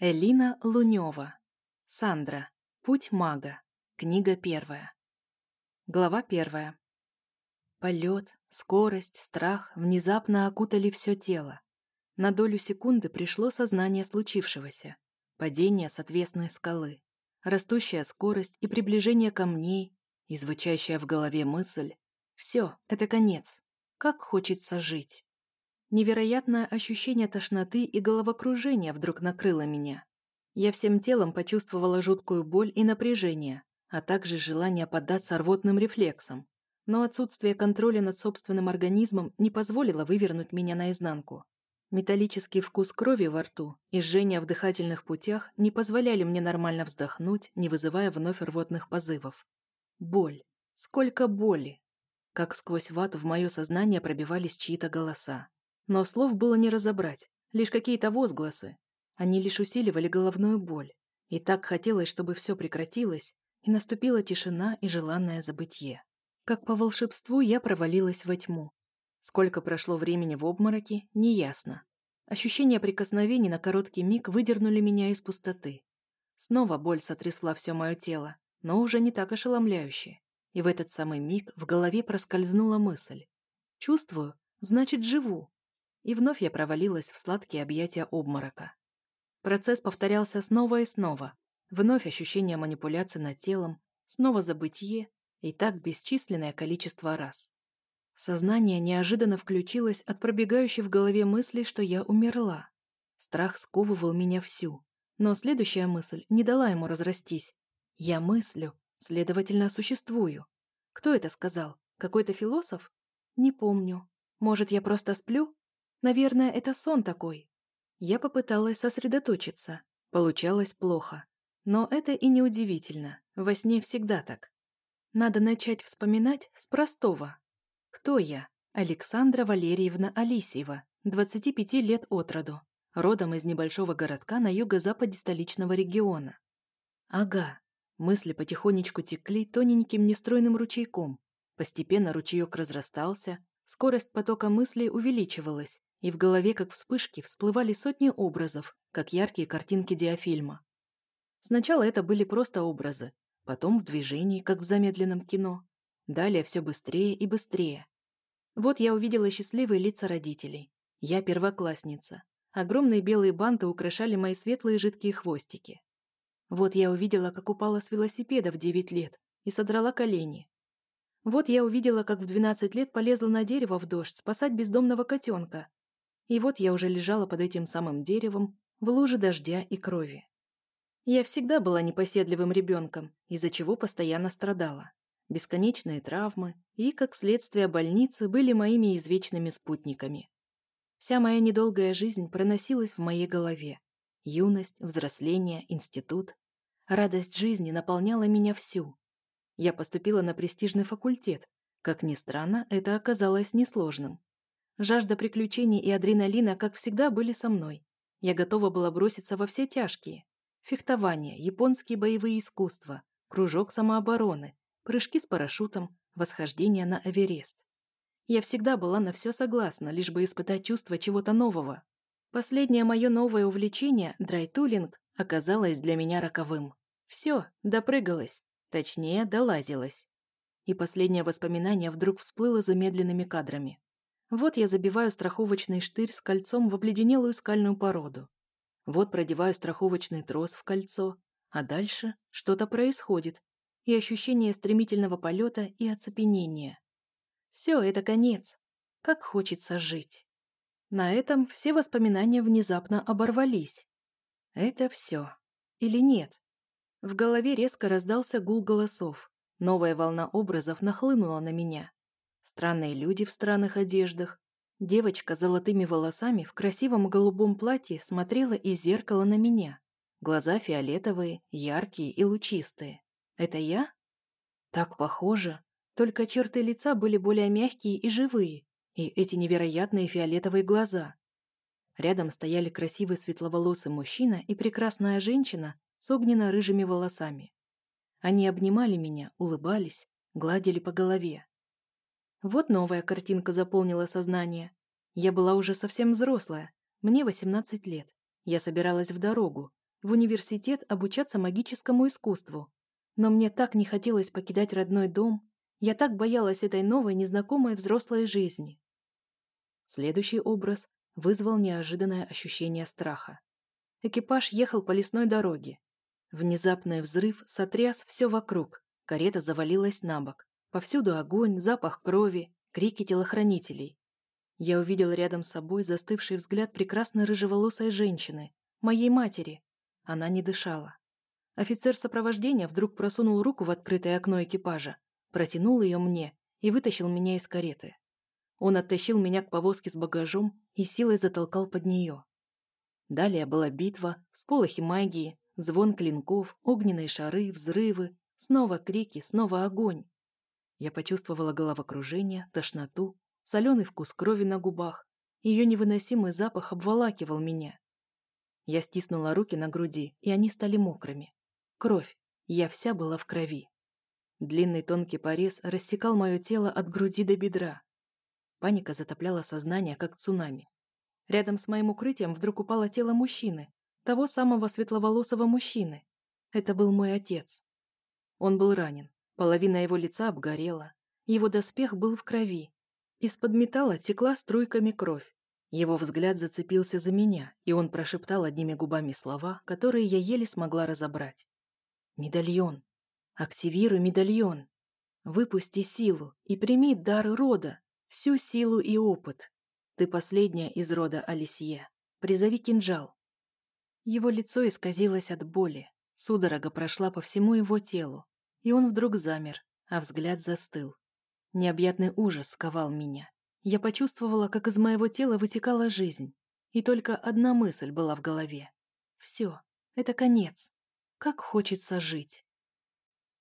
Элина Лунева. Сандра. Путь мага. Книга первая. Глава первая. Полет, скорость, страх внезапно окутали все тело. На долю секунды пришло сознание случившегося. Падение с отвесной скалы. Растущая скорость и приближение камней, и звучащая в голове мысль. Все, это конец. Как хочется жить. Невероятное ощущение тошноты и головокружения вдруг накрыло меня. Я всем телом почувствовала жуткую боль и напряжение, а также желание поддаться рвотным рефлексам. Но отсутствие контроля над собственным организмом не позволило вывернуть меня наизнанку. Металлический вкус крови во рту и жжение в дыхательных путях не позволяли мне нормально вздохнуть, не вызывая вновь рвотных позывов. Боль. Сколько боли! Как сквозь вату в мое сознание пробивались чьи-то голоса. Но слов было не разобрать, лишь какие-то возгласы. Они лишь усиливали головную боль. И так хотелось, чтобы все прекратилось, и наступила тишина и желанное забытье. Как по волшебству я провалилась во тьму. Сколько прошло времени в обмороке, неясно. Ощущения прикосновений на короткий миг выдернули меня из пустоты. Снова боль сотрясла все мое тело, но уже не так ошеломляюще. И в этот самый миг в голове проскользнула мысль. Чувствую, значит, живу и вновь я провалилась в сладкие объятия обморока. Процесс повторялся снова и снова. Вновь ощущение манипуляции над телом, снова забытье, и так бесчисленное количество раз. Сознание неожиданно включилось от пробегающей в голове мысли, что я умерла. Страх сковывал меня всю. Но следующая мысль не дала ему разрастись. Я мыслю, следовательно, существую. Кто это сказал? Какой-то философ? Не помню. Может, я просто сплю? Наверное, это сон такой. Я попыталась сосредоточиться. Получалось плохо. Но это и не удивительно. Во сне всегда так. Надо начать вспоминать с простого. Кто я? Александра Валерьевна Алисьева, 25 лет от роду, родом из небольшого городка на юго-западе столичного региона. Ага, мысли потихонечку текли тоненьким нестройным ручейком. Постепенно ручеек разрастался, скорость потока мыслей увеличивалась, и в голове, как вспышки, всплывали сотни образов, как яркие картинки диафильма. Сначала это были просто образы, потом в движении, как в замедленном кино. Далее все быстрее и быстрее. Вот я увидела счастливые лица родителей. Я первоклассница. Огромные белые банты украшали мои светлые жидкие хвостики. Вот я увидела, как упала с велосипеда в 9 лет и содрала колени. Вот я увидела, как в 12 лет полезла на дерево в дождь спасать бездомного котенка и вот я уже лежала под этим самым деревом в луже дождя и крови. Я всегда была непоседливым ребенком, из-за чего постоянно страдала. Бесконечные травмы и, как следствие больницы, были моими извечными спутниками. Вся моя недолгая жизнь проносилась в моей голове. Юность, взросление, институт. Радость жизни наполняла меня всю. Я поступила на престижный факультет. Как ни странно, это оказалось несложным. Жажда приключений и адреналина, как всегда, были со мной. Я готова была броситься во все тяжкие. Фехтование, японские боевые искусства, кружок самообороны, прыжки с парашютом, восхождение на Эверест. Я всегда была на все согласна, лишь бы испытать чувство чего-то нового. Последнее мое новое увлечение, драйтулинг, оказалось для меня роковым. Все, допрыгалась, точнее, долазилась. И последнее воспоминание вдруг всплыло замедленными кадрами. Вот я забиваю страховочный штырь с кольцом в обледенелую скальную породу. Вот продеваю страховочный трос в кольцо, а дальше что-то происходит, и ощущение стремительного полета и оцепенения. Все, это конец. Как хочется жить. На этом все воспоминания внезапно оборвались. Это все. Или нет? В голове резко раздался гул голосов. Новая волна образов нахлынула на меня. Странные люди в странных одеждах. Девочка с золотыми волосами в красивом голубом платье смотрела из зеркала на меня. Глаза фиолетовые, яркие и лучистые. Это я? Так похоже. Только черты лица были более мягкие и живые. И эти невероятные фиолетовые глаза. Рядом стояли красивый светловолосый мужчина и прекрасная женщина с огненно-рыжими волосами. Они обнимали меня, улыбались, гладили по голове. Вот новая картинка заполнила сознание. Я была уже совсем взрослая, мне 18 лет. Я собиралась в дорогу, в университет обучаться магическому искусству. Но мне так не хотелось покидать родной дом, я так боялась этой новой, незнакомой взрослой жизни. Следующий образ вызвал неожиданное ощущение страха. Экипаж ехал по лесной дороге. Внезапный взрыв сотряс все вокруг, карета завалилась на бок. Повсюду огонь, запах крови, крики телохранителей. Я увидел рядом с собой застывший взгляд прекрасной рыжеволосой женщины, моей матери. Она не дышала. Офицер сопровождения вдруг просунул руку в открытое окно экипажа, протянул ее мне и вытащил меня из кареты. Он оттащил меня к повозке с багажом и силой затолкал под нее. Далее была битва, всполохи магии, звон клинков, огненные шары, взрывы, снова крики, снова огонь. Я почувствовала головокружение, тошноту, соленый вкус крови на губах. Ее невыносимый запах обволакивал меня. Я стиснула руки на груди, и они стали мокрыми. Кровь. Я вся была в крови. Длинный тонкий порез рассекал мое тело от груди до бедра. Паника затопляла сознание, как цунами. Рядом с моим укрытием вдруг упало тело мужчины, того самого светловолосого мужчины. Это был мой отец. Он был ранен, половина его лица обгорела, его доспех был в крови. Из-под металла текла струйками кровь. Его взгляд зацепился за меня, и он прошептал одними губами слова, которые я еле смогла разобрать. «Медальон! Активируй медальон! Выпусти силу и прими дар рода, всю силу и опыт!» Ты последняя из рода Алисье. Призови кинжал». Его лицо исказилось от боли. Судорога прошла по всему его телу. И он вдруг замер, а взгляд застыл. Необъятный ужас сковал меня. Я почувствовала, как из моего тела вытекала жизнь. И только одна мысль была в голове. Все, это конец. Как хочется жить.